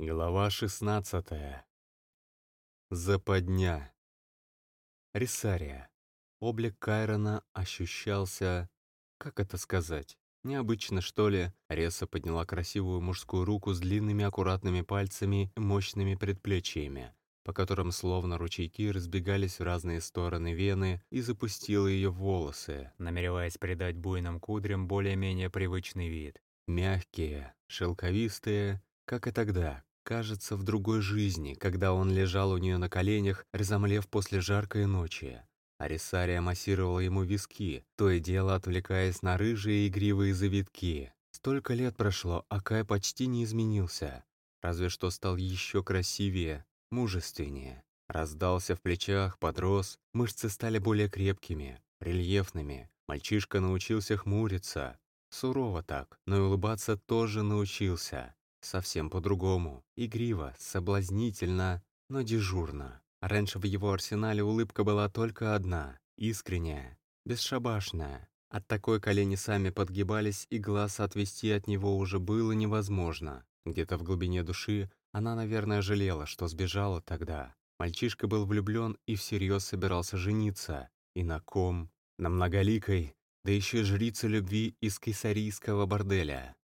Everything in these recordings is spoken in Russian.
Глава 16. Западня. Рисария. Облик Кайрона ощущался... Как это сказать? Необычно, что ли? Реса подняла красивую мужскую руку с длинными аккуратными пальцами и мощными предплечьями, по которым словно ручейки разбегались в разные стороны вены, и запустила ее в волосы, намереваясь придать буйным кудрям более-менее привычный вид. Мягкие, шелковистые, как и тогда, кажется, в другой жизни, когда он лежал у нее на коленях, разомлев после жаркой ночи. Арисария массировала ему виски, то и дело отвлекаясь на рыжие игривые завитки. Столько лет прошло, а Кай почти не изменился. Разве что стал еще красивее, мужественнее. Раздался в плечах, подрос, мышцы стали более крепкими, рельефными. Мальчишка научился хмуриться. Сурово так, но и улыбаться тоже научился. Совсем по-другому. Игриво, соблазнительно, но дежурно. Раньше в его арсенале улыбка была только одна, искренняя, бесшабашная. От такой колени сами подгибались, и глаз отвести от него уже было невозможно. Где-то в глубине души она, наверное, жалела, что сбежала тогда. Мальчишка был влюблен и всерьез собирался жениться. И на ком? На многоликой, да еще жрица любви из кесарийского борделя.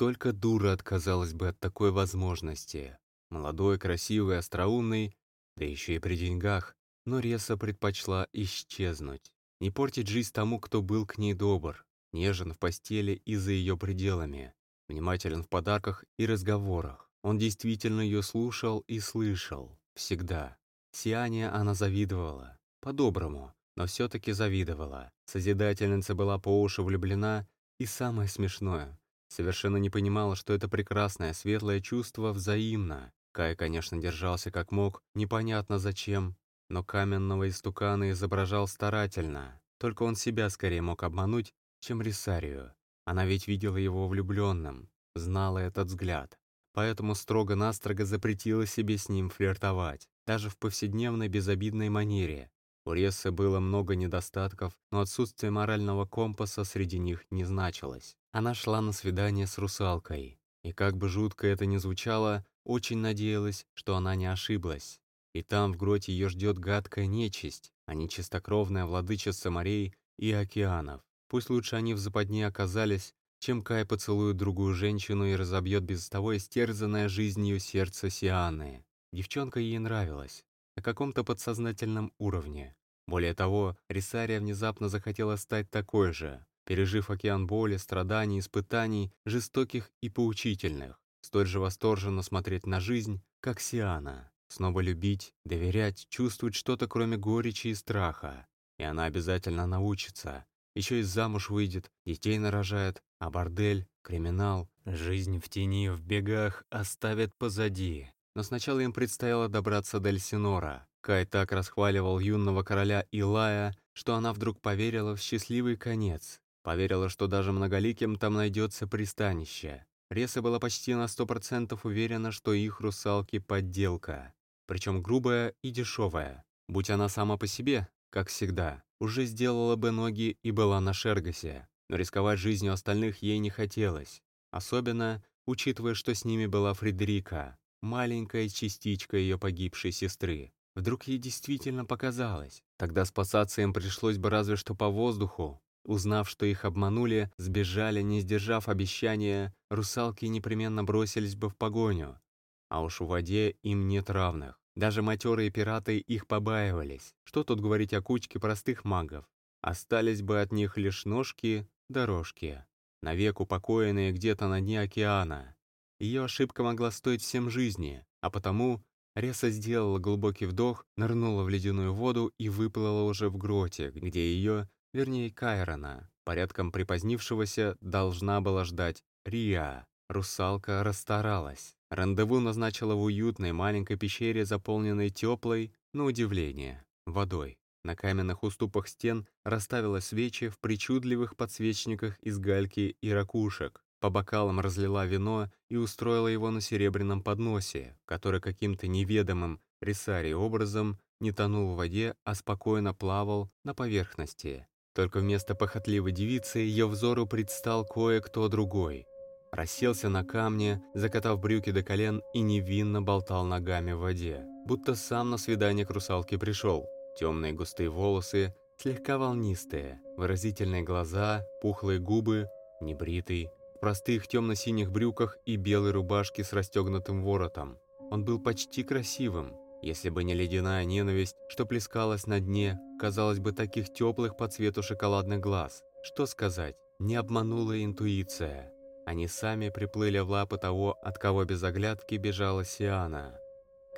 Только дура отказалась бы от такой возможности. Молодой, красивый, остроумный, да еще и при деньгах, но Реса предпочла исчезнуть. Не портить жизнь тому, кто был к ней добр, нежен в постели и за ее пределами, внимателен в подарках и разговорах. Он действительно ее слушал и слышал. Всегда. Сияние она завидовала. По-доброму, но все-таки завидовала. Созидательница была по уши влюблена, и самое смешное, Совершенно не понимала, что это прекрасное, светлое чувство взаимно. Кай, конечно, держался как мог, непонятно зачем, но каменного истукана изображал старательно. Только он себя скорее мог обмануть, чем Рисарию. Она ведь видела его влюбленным, знала этот взгляд. Поэтому строго-настрого запретила себе с ним флиртовать, даже в повседневной безобидной манере. У Рессы было много недостатков, но отсутствие морального компаса среди них не значилось. Она шла на свидание с русалкой, и как бы жутко это ни звучало, очень надеялась, что она не ошиблась. И там в гроте ее ждет гадкая нечисть, а не чистокровная владычица морей и океанов. Пусть лучше они в западне оказались, чем Кай поцелует другую женщину и разобьет без того истерзанное жизнью сердце Сианы. Девчонка ей нравилась, на каком-то подсознательном уровне. Более того, Рисария внезапно захотела стать такой же, пережив океан боли, страданий, испытаний, жестоких и поучительных, столь же восторженно смотреть на жизнь, как Сиана, снова любить, доверять, чувствовать что-то кроме горечи и страха. И она обязательно научится. Еще и замуж выйдет, детей нарожает, а бордель, криминал, жизнь в тени, в бегах оставят позади. Но сначала им предстояло добраться до Эльсинора. Кай так расхваливал юного короля Илая, что она вдруг поверила в счастливый конец, Поверила, что даже многоликим там найдется пристанище. Реса была почти на сто процентов уверена, что их русалки — подделка. Причем грубая и дешевая. Будь она сама по себе, как всегда, уже сделала бы ноги и была на Шергасе. Но рисковать жизнью остальных ей не хотелось. Особенно, учитывая, что с ними была Фредерика, маленькая частичка ее погибшей сестры. Вдруг ей действительно показалось. Тогда спасаться им пришлось бы разве что по воздуху, Узнав, что их обманули, сбежали, не сдержав обещания, русалки непременно бросились бы в погоню. А уж в воде им нет равных. Даже матерые пираты их побаивались. Что тут говорить о кучке простых магов? Остались бы от них лишь ножки, дорожки, навек упокоенные где-то на дне океана. Ее ошибка могла стоить всем жизни, а потому Реса сделала глубокий вдох, нырнула в ледяную воду и выплыла уже в гроте, где ее вернее Кайрона, порядком припозднившегося, должна была ждать Риа. Русалка расстаралась. Рандеву назначила в уютной маленькой пещере, заполненной теплой, на удивление, водой. На каменных уступах стен расставила свечи в причудливых подсвечниках из гальки и ракушек. По бокалам разлила вино и устроила его на серебряном подносе, который каким-то неведомым рисари образом не тонул в воде, а спокойно плавал на поверхности. Только вместо похотливой девицы ее взору предстал кое-кто другой. расселся на камне, закатав брюки до колен и невинно болтал ногами в воде, будто сам на свидание к русалке пришел. Темные густые волосы, слегка волнистые, выразительные глаза, пухлые губы, небритый, в простых темно-синих брюках и белой рубашке с расстегнутым воротом. Он был почти красивым, если бы не ледяная ненависть, что плескалась на дне, казалось бы, таких теплых по цвету шоколадных глаз. Что сказать, не обманула интуиция. Они сами приплыли в лапы того, от кого без оглядки бежала Сиана.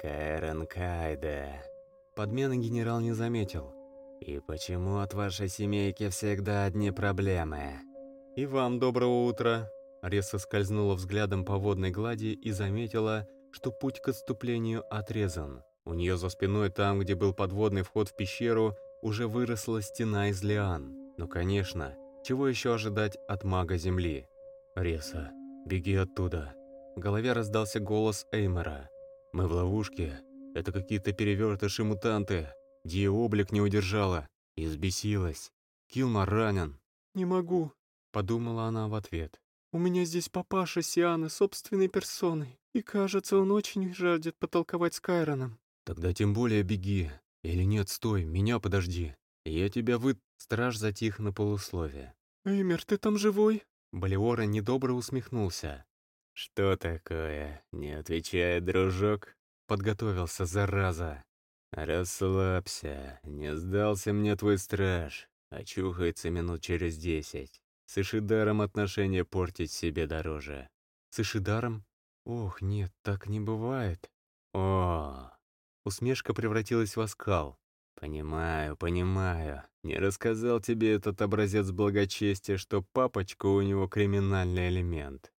«Кэрен Кайде». Подмены генерал не заметил. «И почему от вашей семейки всегда одни проблемы?» «И вам доброго утра!» Реса скользнула взглядом по водной глади и заметила, что путь к отступлению отрезан. У нее за спиной, там, где был подводный вход в пещеру, уже выросла стена из лиан. Ну, конечно, чего еще ожидать от мага Земли? «Реса, беги оттуда!» В голове раздался голос Эймера. «Мы в ловушке. Это какие-то перевертыши-мутанты. Ди облик не удержала. И взбесилась. Килмар ранен». «Не могу», — подумала она в ответ. «У меня здесь папаша Сианы собственной персоной, и кажется, он очень жаждет потолковать с Кайроном». «Тогда тем более беги. Или нет, стой, меня подожди. Я тебя вы...» Страж затих на полусловие. «Эймер, ты там живой?» Балиора недобро усмехнулся. «Что такое? Не отвечает дружок?» Подготовился, зараза. «Расслабься, не сдался мне твой страж. Очухается минут через десять. С Ишидаром отношения портить себе дороже». «С Ишидаром? Ох, нет, так не бывает». «О!» Усмешка превратилась в оскал. «Понимаю, понимаю. Не рассказал тебе этот образец благочестия, что папочка у него криминальный элемент».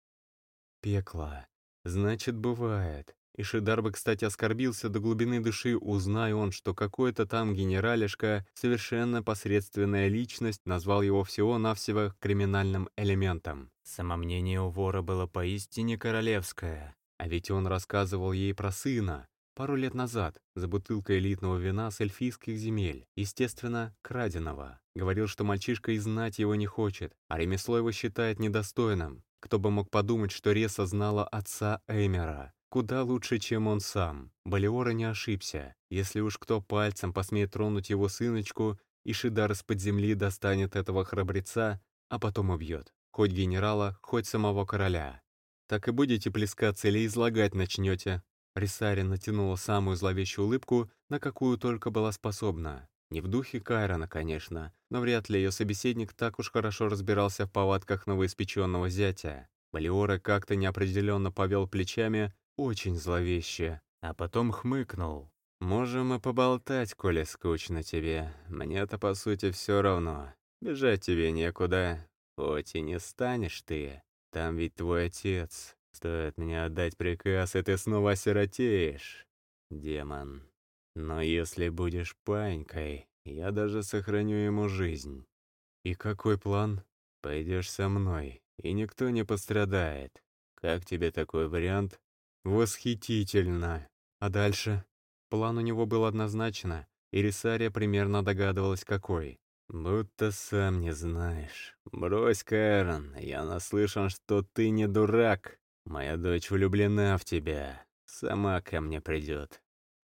«Пекло. Значит, бывает. И Шидар бы, кстати, оскорбился до глубины души, узнай он, что какой-то там генералишка, совершенно посредственная личность, назвал его всего-навсего криминальным элементом. Самомнение у вора было поистине королевское. А ведь он рассказывал ей про сына, Пару лет назад, за бутылкой элитного вина с эльфийских земель, естественно, краденого. Говорил, что мальчишка и знать его не хочет, а ремесло его считает недостойным. Кто бы мог подумать, что Реса знала отца Эймера. Куда лучше, чем он сам. Балиора не ошибся. Если уж кто пальцем посмеет тронуть его сыночку, и Шидар из-под земли достанет этого храбреца, а потом убьет. Хоть генерала, хоть самого короля. Так и будете плескаться или излагать начнете, Рисари натянула самую зловещую улыбку, на какую только была способна. Не в духе Кайрона, конечно, но вряд ли ее собеседник так уж хорошо разбирался в повадках новоиспеченного зятя. Балиора как-то неопределенно повел плечами, очень зловеще, а потом хмыкнул. «Можем и поболтать, коли скучно тебе. Мне-то, по сути, все равно. Бежать тебе некуда. Хоть и не станешь ты. Там ведь твой отец. Стоит мне отдать приказ, и ты снова осиротеешь, демон. Но если будешь панькой, я даже сохраню ему жизнь. И какой план? Пойдешь со мной, и никто не пострадает. Как тебе такой вариант? Восхитительно. А дальше? План у него был однозначно, и Рисария примерно догадывалась, какой. «Будто сам не знаешь. Брось, Кэрон, я наслышан, что ты не дурак. Моя дочь влюблена в тебя. Сама ко мне придет.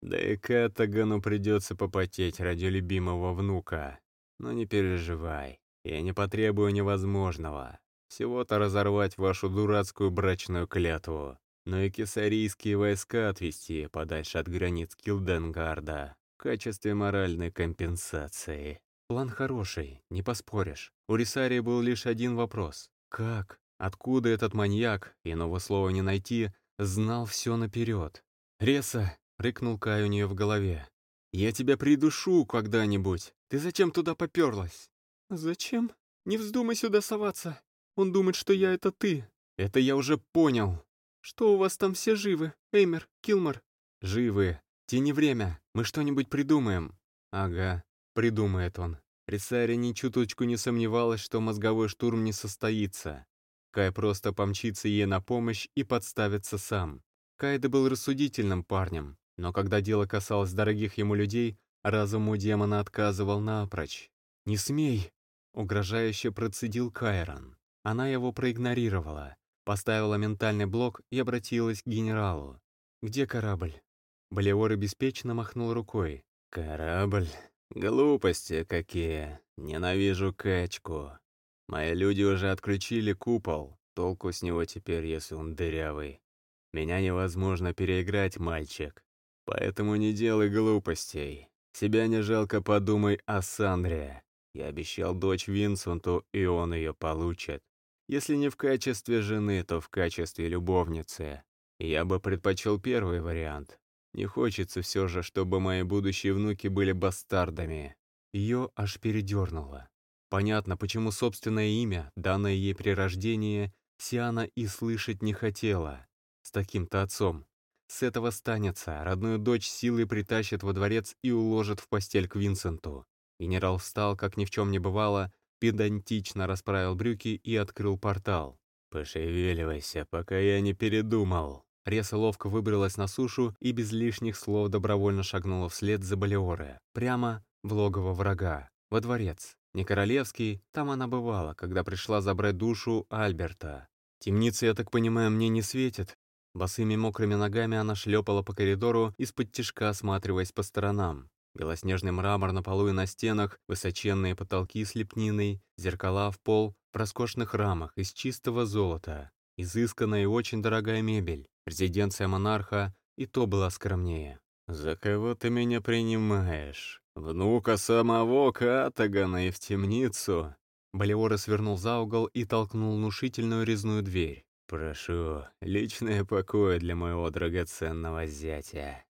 Да и Катагану придется попотеть ради любимого внука. Но не переживай, я не потребую невозможного. Всего-то разорвать вашу дурацкую брачную клятву. Но и кесарийские войска отвести подальше от границ Килденгарда в качестве моральной компенсации. План хороший, не поспоришь. У Рисарии был лишь один вопрос. Как? Откуда этот маньяк, иного слова не найти, знал все наперед? «Реса!» — рыкнул Кай у нее в голове. «Я тебя придушу когда-нибудь. Ты зачем туда поперлась?» «Зачем? Не вздумай сюда соваться. Он думает, что я — это ты». «Это я уже понял». «Что у вас там все живы? Эймер, Килмор?» «Живы. Тяни время. Мы что-нибудь придумаем». «Ага, придумает он». Рисари ни чуточку не сомневалась, что мозговой штурм не состоится. Кай просто помчится ей на помощь и подставится сам. Кайда был рассудительным парнем, но когда дело касалось дорогих ему людей, разум у демона отказывал напрочь. «Не смей!» — угрожающе процедил Кайрон. Она его проигнорировала. Поставила ментальный блок и обратилась к генералу. «Где корабль?» Балиор беспечно махнул рукой. «Корабль? Глупости какие! Ненавижу качку. Мои люди уже отключили купол. Толку с него теперь, если он дырявый. Меня невозможно переиграть, мальчик. Поэтому не делай глупостей. Себя не жалко, подумай о Сандре. Я обещал дочь Винсенту, и он ее получит. Если не в качестве жены, то в качестве любовницы. Я бы предпочел первый вариант. Не хочется все же, чтобы мои будущие внуки были бастардами. Ее аж передернуло. Понятно, почему собственное имя, данное ей при рождении, Сиана и слышать не хотела. С таким-то отцом. С этого станется, родную дочь силой притащит во дворец и уложит в постель к Винсенту. Генерал встал, как ни в чем не бывало, педантично расправил брюки и открыл портал. «Пошевеливайся, пока я не передумал». Реса ловко выбралась на сушу и без лишних слов добровольно шагнула вслед за Балиоре, прямо в логово врага, во дворец. Не королевский, там она бывала, когда пришла забрать душу Альберта. Темницы, я так понимаю, мне не светит, Босыми мокрыми ногами она шлепала по коридору, из-под тишка осматриваясь по сторонам. Белоснежный мрамор на полу и на стенах, высоченные потолки с лепниной, зеркала в пол в роскошных рамах из чистого золота, изысканная и очень дорогая мебель, резиденция монарха и то была скромнее. «За кого ты меня принимаешь? Внука самого Катагана и в темницу?» Балиора свернул за угол и толкнул внушительную резную дверь. «Прошу, личное покое для моего драгоценного зятя».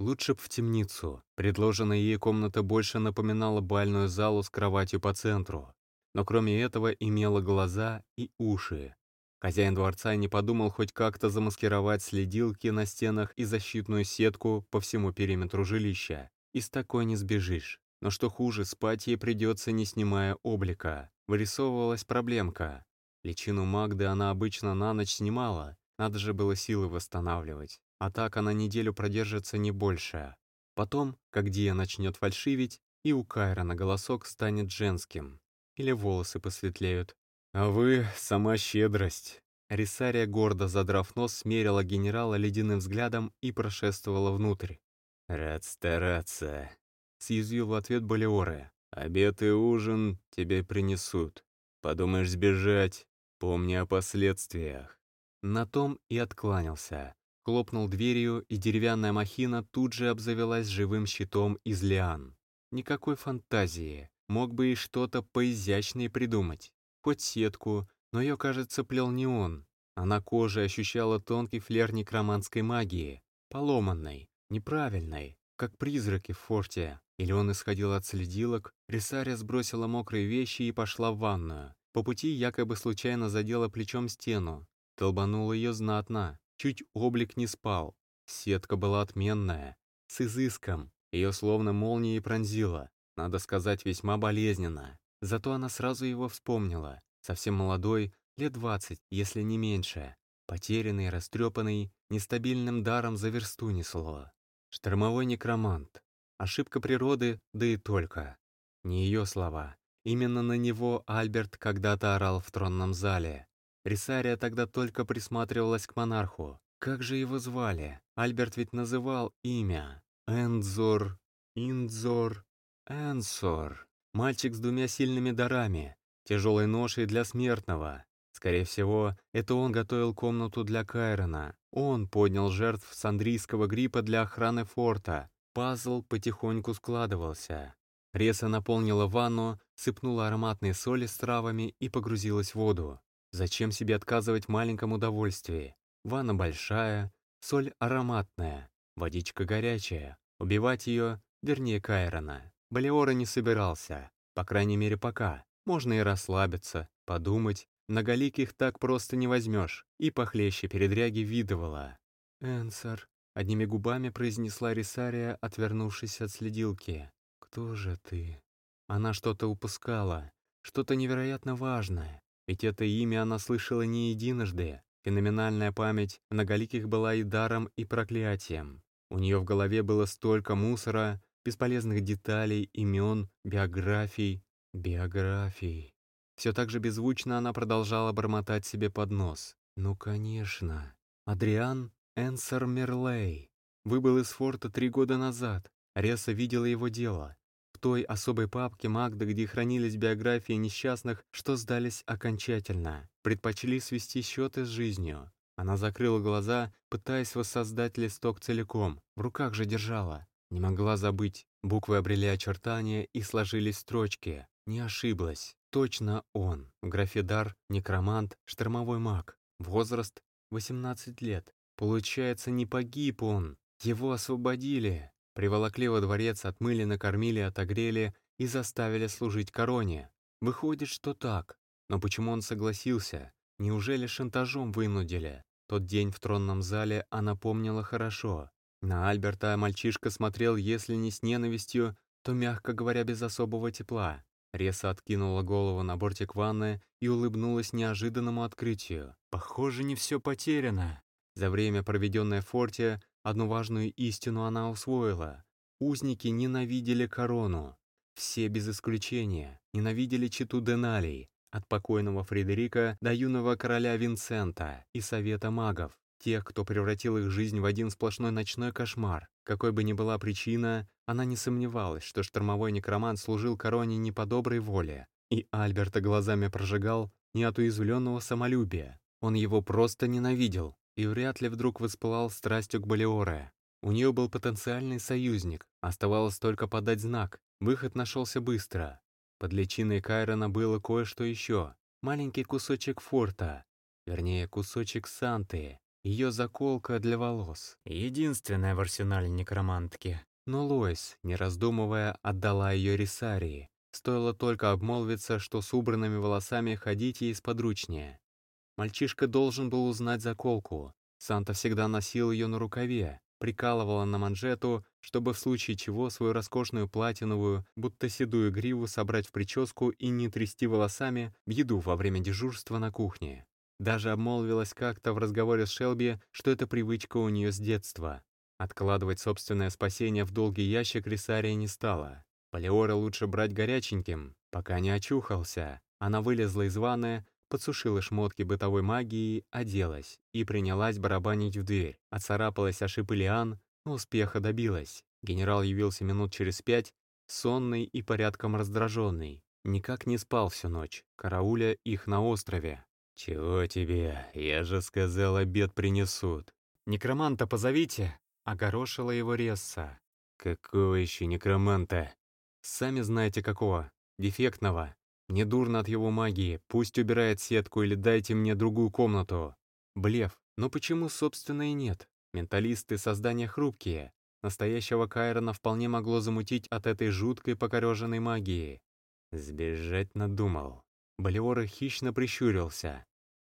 Лучше б в темницу. Предложенная ей комната больше напоминала бальную залу с кроватью по центру. Но кроме этого имела глаза и уши. Хозяин дворца не подумал хоть как-то замаскировать следилки на стенах и защитную сетку по всему периметру жилища. И с такой не сбежишь. Но что хуже, спать ей придется, не снимая облика. Вырисовывалась проблемка. Личину Магды она обычно на ночь снимала, надо же было силы восстанавливать. А так она неделю продержится не больше. Потом, как Дия начнет фальшивить, и у Кайра на голосок станет женским. Или волосы посветлеют. А вы — сама щедрость. Рисария, гордо задрав нос, смерила генерала ледяным взглядом и прошествовала внутрь. «Рад стараться», — съязвил в ответ Балиоре. «Обед и ужин тебе принесут. Подумаешь сбежать, Помни о последствиях. На том и откланялся. Хлопнул дверью, и деревянная махина тут же обзавелась живым щитом из лиан. Никакой фантазии. Мог бы и что-то поизящнее придумать. Хоть сетку, но ее, кажется, плел не он. Она кожей ощущала тонкий флер некроманской магии. Поломанной, неправильной, как призраки в форте. Или он исходил от следилок, Рисария сбросила мокрые вещи и пошла в ванную. По пути якобы случайно задела плечом стену. Толбанула ее знатно. Чуть облик не спал. Сетка была отменная. С изыском. Ее словно молнией пронзила. Надо сказать, весьма болезненно. Зато она сразу его вспомнила. Совсем молодой, лет двадцать, если не меньше. Потерянный, растрепанный, нестабильным даром за версту несло. Штормовой некромант. Ошибка природы, да и только. Не ее слова. Именно на него Альберт когда-то орал в тронном зале. Рисария тогда только присматривалась к монарху. Как же его звали? Альберт ведь называл имя. Энзор, Индзор, Энсор. Мальчик с двумя сильными дарами, тяжелой ношей для смертного. Скорее всего, это он готовил комнату для Кайрона. Он поднял жертв сандрийского гриппа для охраны форта. Пазл потихоньку складывался. Реса наполнила ванну, сыпнула ароматные соли с травами и погрузилась в воду. Зачем себе отказывать в маленьком удовольствии? Ванна большая, соль ароматная, водичка горячая. Убивать ее, вернее Кайрона, Балиора не собирался. По крайней мере пока. Можно и расслабиться, подумать. Многоликих так просто не возьмешь. И похлеще передряги видывала. «Энсар», — одними губами произнесла Рисария, отвернувшись от следилки. «Кто же ты?» Она что-то упускала, что-то невероятно важное. Ведь это имя она слышала не единожды. Феноменальная память многоликих была и даром, и проклятием. У нее в голове было столько мусора, бесполезных деталей, имен, биографий, биографий. Все так же беззвучно она продолжала бормотать себе под нос. Ну, конечно. Адриан Энсер Мерлей. Выбыл из форта три года назад. Реса видела его дело. В той особой папке Магда, где хранились биографии несчастных, что сдались окончательно. Предпочли свести счеты с жизнью. Она закрыла глаза, пытаясь воссоздать листок целиком. В руках же держала. Не могла забыть. Буквы обрели очертания и сложились строчки. Не ошиблась. Точно он. В графе дар, некромант, штормовой маг. Возраст 18 лет. Получается, не погиб он. Его освободили. Приволокли во дворец, отмыли, накормили, отогрели и заставили служить короне. Выходит, что так. Но почему он согласился? Неужели шантажом вынудили? Тот день в тронном зале она помнила хорошо. На Альберта мальчишка смотрел, если не с ненавистью, то, мягко говоря, без особого тепла. Реса откинула голову на бортик ванны и улыбнулась неожиданному открытию. Похоже, не все потеряно. За время, проведенное в форте, одну важную истину она усвоила. Узники ненавидели корону. Все без исключения ненавидели читу Деналей, от покойного Фредерика до юного короля Винсента и Совета магов, тех, кто превратил их жизнь в один сплошной ночной кошмар. Какой бы ни была причина, она не сомневалась, что штормовой некромант служил короне не по доброй воле, и Альберта глазами прожигал не от уязвленного самолюбия. Он его просто ненавидел и вряд ли вдруг воспылал страстью к Балиоре. У нее был потенциальный союзник, оставалось только подать знак. Выход нашелся быстро. Под личиной Кайрона было кое-что еще. Маленький кусочек форта, вернее, кусочек Санты, ее заколка для волос. Единственная в арсенале некромантки. Но Лоис, не раздумывая, отдала ее Рисарии. Стоило только обмолвиться, что с убранными волосами ходить ей сподручнее. Мальчишка должен был узнать заколку. Санта всегда носил ее на рукаве, прикалывала на манжету, чтобы в случае чего свою роскошную платиновую, будто седую гриву собрать в прическу и не трясти волосами в еду во время дежурства на кухне. Даже обмолвилась как-то в разговоре с Шелби, что это привычка у нее с детства. Откладывать собственное спасение в долгий ящик Рисария не стала. Полиора лучше брать горяченьким, пока не очухался. Она вылезла из ванны, подсушила шмотки бытовой магии, оделась и принялась барабанить в дверь. Оцарапалась о шип лиан, но успеха добилась. Генерал явился минут через пять, сонный и порядком раздраженный. Никак не спал всю ночь, карауля их на острове. «Чего тебе? Я же сказал, обед принесут». «Некроманта позовите!» — огорошила его Ресса. «Какого еще некроманта?» «Сами знаете какого. Дефектного. Мне дурно от его магии, пусть убирает сетку или дайте мне другую комнату. Блеф, но почему, собственно, и нет? Менталисты — создания хрупкие. Настоящего Кайрона вполне могло замутить от этой жуткой покореженной магии. Сбежать надумал. Болиора хищно прищурился.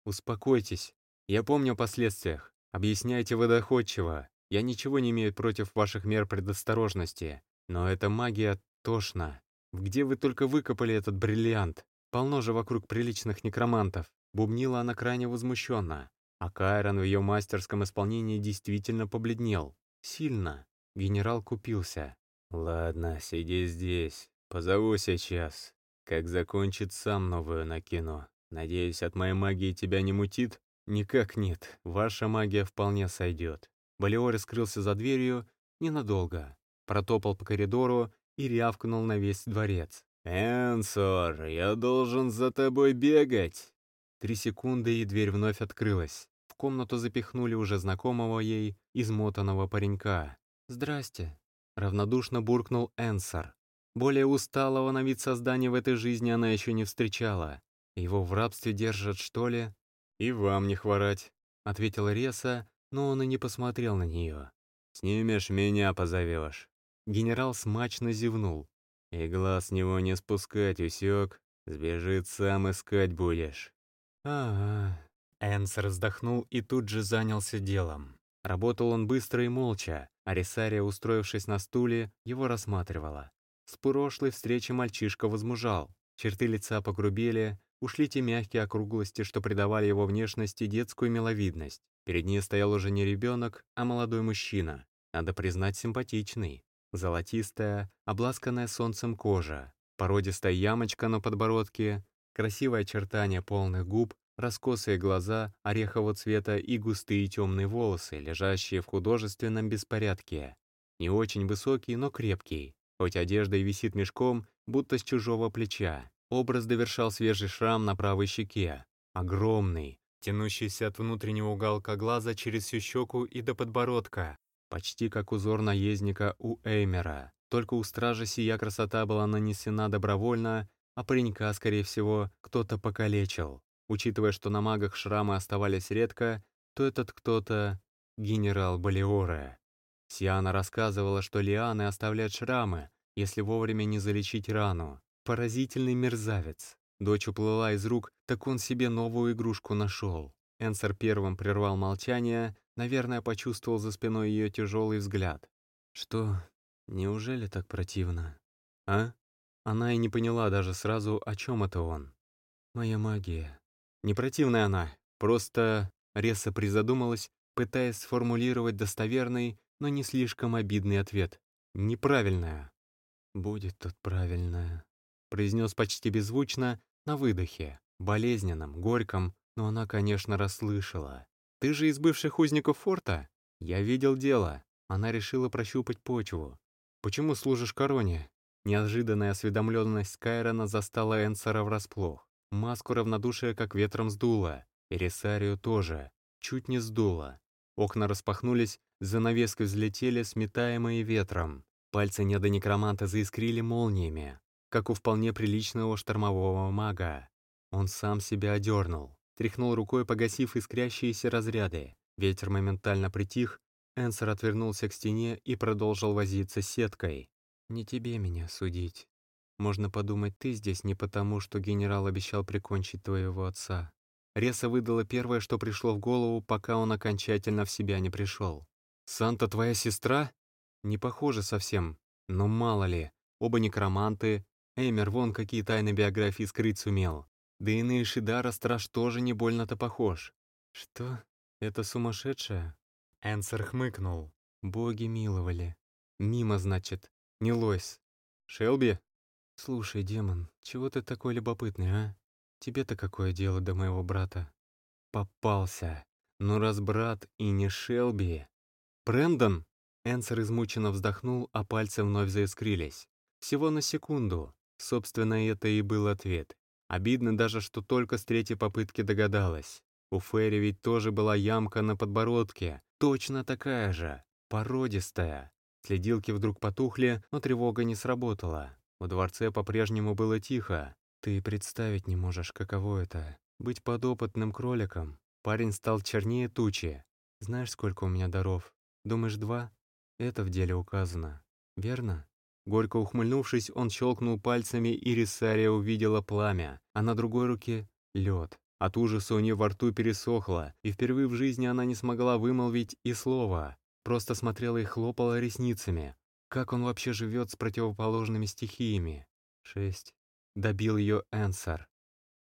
«Успокойтесь. Я помню о последствиях. Объясняйте вы. Я ничего не имею против ваших мер предосторожности. Но эта магия тошна. Где вы только выкопали этот бриллиант? Полно же вокруг приличных некромантов. Бубнила она крайне возмущенно. А Кайрон в ее мастерском исполнении действительно побледнел. Сильно. Генерал купился. «Ладно, сиди здесь. Позову сейчас. Как закончит, сам новую накину. Надеюсь, от моей магии тебя не мутит?» «Никак нет. Ваша магия вполне сойдет». Балиори скрылся за дверью ненадолго. Протопал по коридору и рявкнул на весь дворец. «Энсор, я должен за тобой бегать!» Три секунды, и дверь вновь открылась. В комнату запихнули уже знакомого ей, измотанного паренька. «Здрасте!» — равнодушно буркнул Энсор. Более усталого на вид создания в этой жизни она еще не встречала. Его в рабстве держат, что ли? «И вам не хворать», — ответила Реса, но он и не посмотрел на нее. «Снимешь, меня позовешь». Генерал смачно зевнул. «И глаз с него не спускать, усек. Сбежит, сам искать будешь». Энс раздохнул и тут же занялся делом. Работал он быстро и молча, а Рисария, устроившись на стуле, его рассматривала. С прошлой встречи мальчишка возмужал. Черты лица погрубели, ушли те мягкие округлости, что придавали его внешности детскую миловидность. Перед ней стоял уже не ребенок, а молодой мужчина. Надо признать, симпатичный. Золотистая, обласканная солнцем кожа, породистая ямочка на подбородке, красивое очертание полных губ, раскосые глаза орехового цвета и густые темные волосы, лежащие в художественном беспорядке. Не очень высокий, но крепкий, хоть одежда и висит мешком, будто с чужого плеча. Образ довершал свежий шрам на правой щеке, огромный, тянущийся от внутреннего уголка глаза через всю щеку и до подбородка, почти как узор наездника у Эймера. Только у стража сия красота была нанесена добровольно, а паренька, скорее всего, кто-то покалечил. Учитывая, что на магах шрамы оставались редко, то этот кто-то — генерал Балиоре. Сиана рассказывала, что лианы оставляют шрамы, если вовремя не залечить рану. Поразительный мерзавец. Дочь уплыла из рук, так он себе новую игрушку нашел. Энсер первым прервал молчание, наверное, почувствовал за спиной ее тяжелый взгляд. «Что, неужели так противно? А?» Она и не поняла даже сразу, о чем это он. «Моя магия». Не противная она, просто Реса призадумалась, пытаясь сформулировать достоверный, но не слишком обидный ответ. Неправильная. «Будет тут правильная», — произнес почти беззвучно, на выдохе, болезненном, горьком, но она, конечно, расслышала. «Ты же из бывших узников форта? Я видел дело». Она решила прощупать почву. «Почему служишь короне?» Неожиданная осведомленность Кайрона застала Энсера врасплох. Маску равнодушия как ветром сдуло. Эрисарию тоже. Чуть не сдуло. Окна распахнулись, занавески взлетели, сметаемые ветром. Пальцы недонекроманта заискрили молниями, как у вполне приличного штормового мага. Он сам себя одернул, тряхнул рукой, погасив искрящиеся разряды. Ветер моментально притих, Энсер отвернулся к стене и продолжил возиться сеткой. «Не тебе меня судить. Можно подумать, ты здесь не потому, что генерал обещал прикончить твоего отца». Реса выдала первое, что пришло в голову, пока он окончательно в себя не пришел. «Санта твоя сестра?» Не похоже совсем, но мало ли. Оба некроманты. Эймер вон какие тайны биографии скрыть сумел. Да и на Ишидара страж тоже не больно-то похож. Что? Это сумасшедшая? Энсер хмыкнул. Боги миловали. Мимо, значит. Не лось. Шелби? Слушай, демон, чего ты такой любопытный, а? Тебе-то какое дело до моего брата? Попался. Ну раз брат и не Шелби... Брэндон? Энсер измученно вздохнул, а пальцы вновь заискрились. Всего на секунду. Собственно, это и был ответ. Обидно даже, что только с третьей попытки догадалась. У Ферри ведь тоже была ямка на подбородке. Точно такая же. Породистая. Следилки вдруг потухли, но тревога не сработала. В дворце по-прежнему было тихо. Ты представить не можешь, каково это — быть подопытным кроликом. Парень стал чернее тучи. Знаешь, сколько у меня даров? Думаешь, два? Это в деле указано. Верно? Горько ухмыльнувшись, он щелкнул пальцами, и Рисария увидела пламя, а на другой руке — лед. От ужаса у нее во рту пересохло, и впервые в жизни она не смогла вымолвить и слова. Просто смотрела и хлопала ресницами. Как он вообще живет с противоположными стихиями? Шесть. Добил ее Энсар.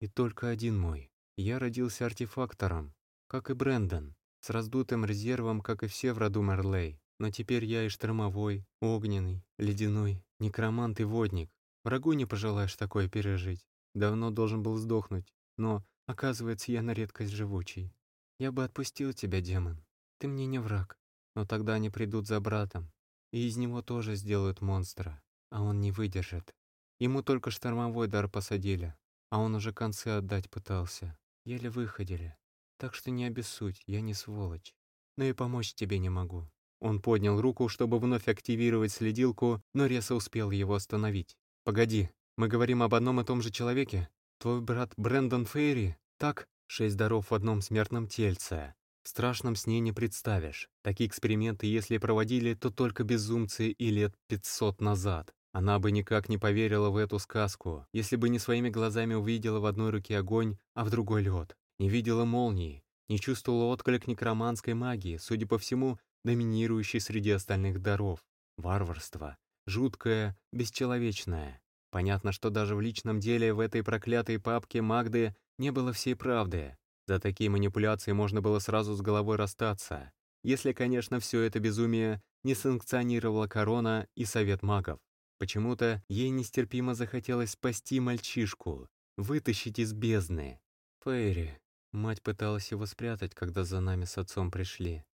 И только один мой. Я родился артефактором, как и Брэндон, с раздутым резервом, как и все в роду Мерлей. Но теперь я и штормовой, огненный, ледяной, некромант и водник. Врагу не пожелаешь такое пережить. Давно должен был сдохнуть, но, оказывается, я на редкость живучий. Я бы отпустил тебя, демон. Ты мне не враг. Но тогда они придут за братом, и из него тоже сделают монстра, а он не выдержит. Ему только штормовой дар посадили, а он уже концы отдать пытался. Еле выходили. Так что не обессудь, я не сволочь. Но и помочь тебе не могу. Он поднял руку, чтобы вновь активировать следилку, но Реса успел его остановить. «Погоди, мы говорим об одном и том же человеке? Твой брат Брэндон Фейри? Так? Шесть даров в одном смертном тельце. В страшном сне не представишь. Такие эксперименты, если проводили, то только безумцы и лет 500 назад. Она бы никак не поверила в эту сказку, если бы не своими глазами увидела в одной руке огонь, а в другой лед. Не видела молнии, не чувствовала отклик некроманской магии, судя по всему, доминирующей среди остальных даров. Варварство. Жуткое, бесчеловечное. Понятно, что даже в личном деле в этой проклятой папке Магды не было всей правды. За такие манипуляции можно было сразу с головой расстаться, если, конечно, все это безумие не санкционировала корона и совет магов. Почему-то ей нестерпимо захотелось спасти мальчишку, вытащить из бездны. «Фейри, Мать пыталась его спрятать, когда за нами с отцом пришли.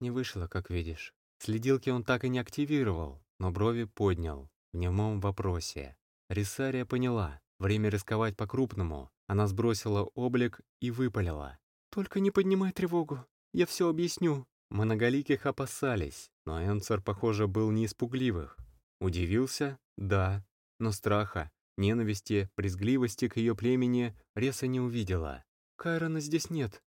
Не вышло, как видишь. Следилки он так и не активировал, но брови поднял в немом вопросе. Рисария поняла, время рисковать по-крупному. Она сбросила облик и выпалила. «Только не поднимай тревогу, я все объясню». Многоликих опасались, но Энцер, похоже, был не испугливых. Удивился? Да. Но страха, ненависти, брезгливости к ее племени Реса не увидела. «Кайрона здесь нет».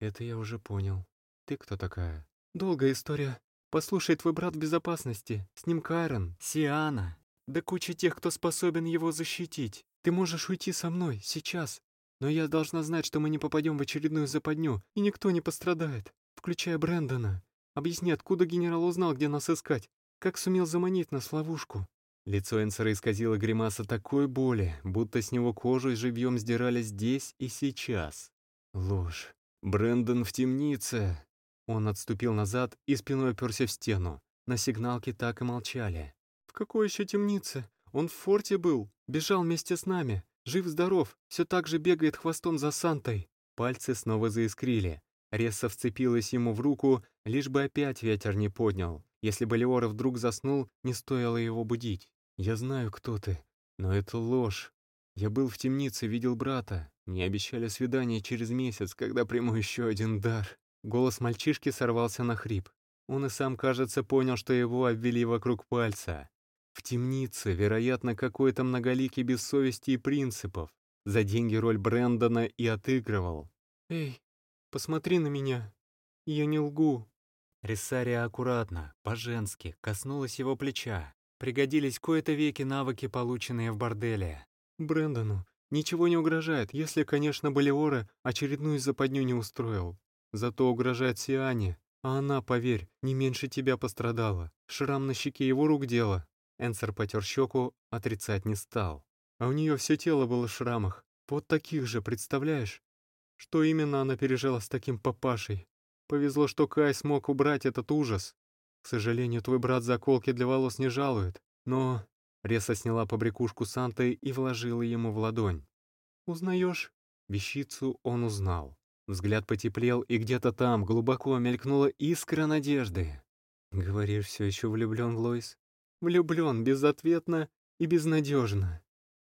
«Это я уже понял. Ты кто такая?» «Долгая история. Послушай, твой брат в безопасности. С ним Кайрон, Сиана. Да куча тех, кто способен его защитить. Ты можешь уйти со мной, сейчас. Но я должна знать, что мы не попадем в очередную западню, и никто не пострадает, включая Брэндона. Объясни, откуда генерал узнал, где нас искать? Как сумел заманить нас в ловушку?» Лицо Энсера исказило гримаса такой боли, будто с него кожу и живьем сдирали здесь и сейчас. Ложь. Брэндон в темнице. Он отступил назад и спиной оперся в стену. На сигналке так и молчали. «В какой еще темнице? Он в форте был, бежал вместе с нами. Жив-здоров, все так же бегает хвостом за Сантой». Пальцы снова заискрили. Ресса вцепилась ему в руку, лишь бы опять ветер не поднял. Если бы Леора вдруг заснул, не стоило его будить. «Я знаю, кто ты, но это ложь. Я был в темнице, видел брата. Мне обещали свидание через месяц, когда приму еще один дар». Голос мальчишки сорвался на хрип. Он и сам, кажется, понял, что его обвели вокруг пальца. В темнице, вероятно, какой-то многоликий без совести и принципов. За деньги роль Брэндона и отыгрывал. «Эй, посмотри на меня. Я не лгу». Рисария аккуратно, по-женски, коснулась его плеча. Пригодились кое-то веки навыки, полученные в борделе. Брэндону ничего не угрожает, если, конечно, Болеора очередную западню не устроил. Зато угрожает Сиане, а она, поверь, не меньше тебя пострадала. Шрам на щеке его рук дело. Энсер потер щеку, отрицать не стал. А у нее все тело было в шрамах. Вот таких же, представляешь? Что именно она пережила с таким папашей? Повезло, что Кай смог убрать этот ужас. К сожалению, твой брат заколки для волос не жалует. Но... Реса сняла побрякушку Санты и вложила ему в ладонь. «Узнаешь?» Вещицу он узнал. Взгляд потеплел, и где-то там глубоко мелькнула искра надежды. «Говоришь, все еще влюблен в Лойс?» «Влюблен безответно и безнадежно.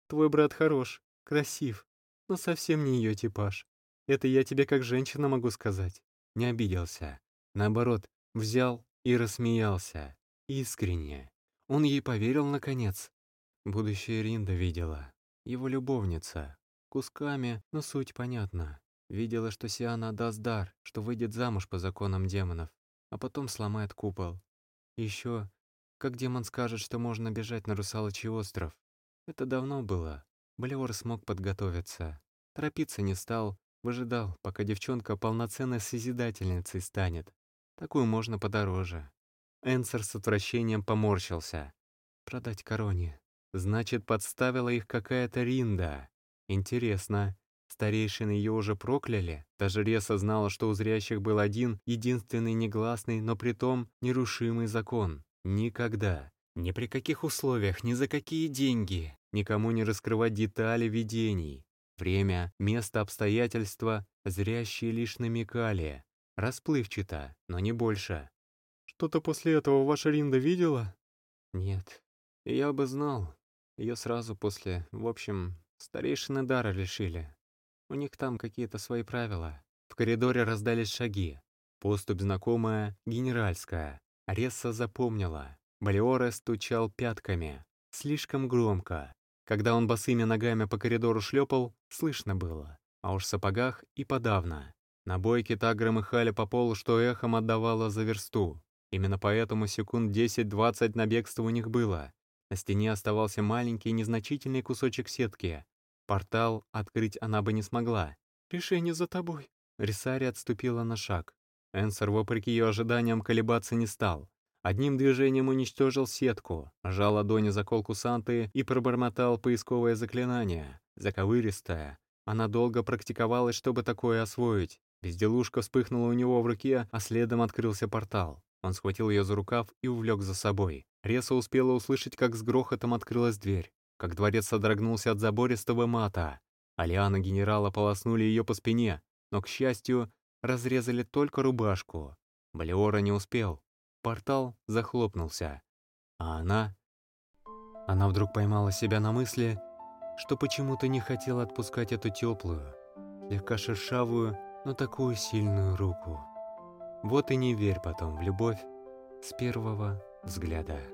Твой брат хорош, красив, но совсем не ее типаж. Это я тебе как женщина могу сказать». Не обиделся. Наоборот, взял и рассмеялся. Искренне. Он ей поверил, наконец. Будущее Ринда видела. Его любовница. Кусками, но суть понятна. Видела, что Сиана даст дар, что выйдет замуж по законам демонов, а потом сломает купол. Еще, как демон скажет, что можно бежать на Русалочий остров. Это давно было. Болеор смог подготовиться. Торопиться не стал, выжидал, пока девчонка полноценной созидательницей станет. Такую можно подороже. Энсер с отвращением поморщился. Продать короне. Значит, подставила их какая-то Ринда. Интересно, Старейшины ее уже прокляли. Даже Реса знала, что у зрящих был один, единственный негласный, но притом нерушимый закон. Никогда, ни при каких условиях, ни за какие деньги, никому не раскрывать детали видений. Время, место, обстоятельства, зрящие лишь намекали. Расплывчато, но не больше. «Что-то после этого ваша Ринда видела?» «Нет. Я бы знал. Ее сразу после... В общем, старейшины дара лишили. У них там какие-то свои правила. В коридоре раздались шаги. Поступь знакомая, генеральская. Ресса запомнила. Балиоре стучал пятками. Слишком громко. Когда он босыми ногами по коридору шлепал, слышно было. А уж в сапогах и подавно. Набойки так громыхали по полу, что эхом отдавало за версту. Именно поэтому секунд 10-20 на бегство у них было. На стене оставался маленький незначительный кусочек сетки, Портал открыть она бы не смогла. «Решение за тобой». Рисари отступила на шаг. Энсер, вопреки ее ожиданиям, колебаться не стал. Одним движением уничтожил сетку, сжал ладони заколку Санты и пробормотал поисковое заклинание. Заковыристое. Она долго практиковалась, чтобы такое освоить. Безделушка вспыхнула у него в руке, а следом открылся портал. Он схватил ее за рукав и увлек за собой. Реса успела услышать, как с грохотом открылась дверь как дворец содрогнулся от забористого мата. Алиана генерала полоснули ее по спине. но, к счастью, разрезали только рубашку. Балиора не успел. Портал захлопнулся. А она... Она вдруг поймала себя на мысли, что почему-то не хотела отпускать эту теплую, слегка шершавую, но такую сильную руку. Вот и не верь потом в любовь с первого взгляда.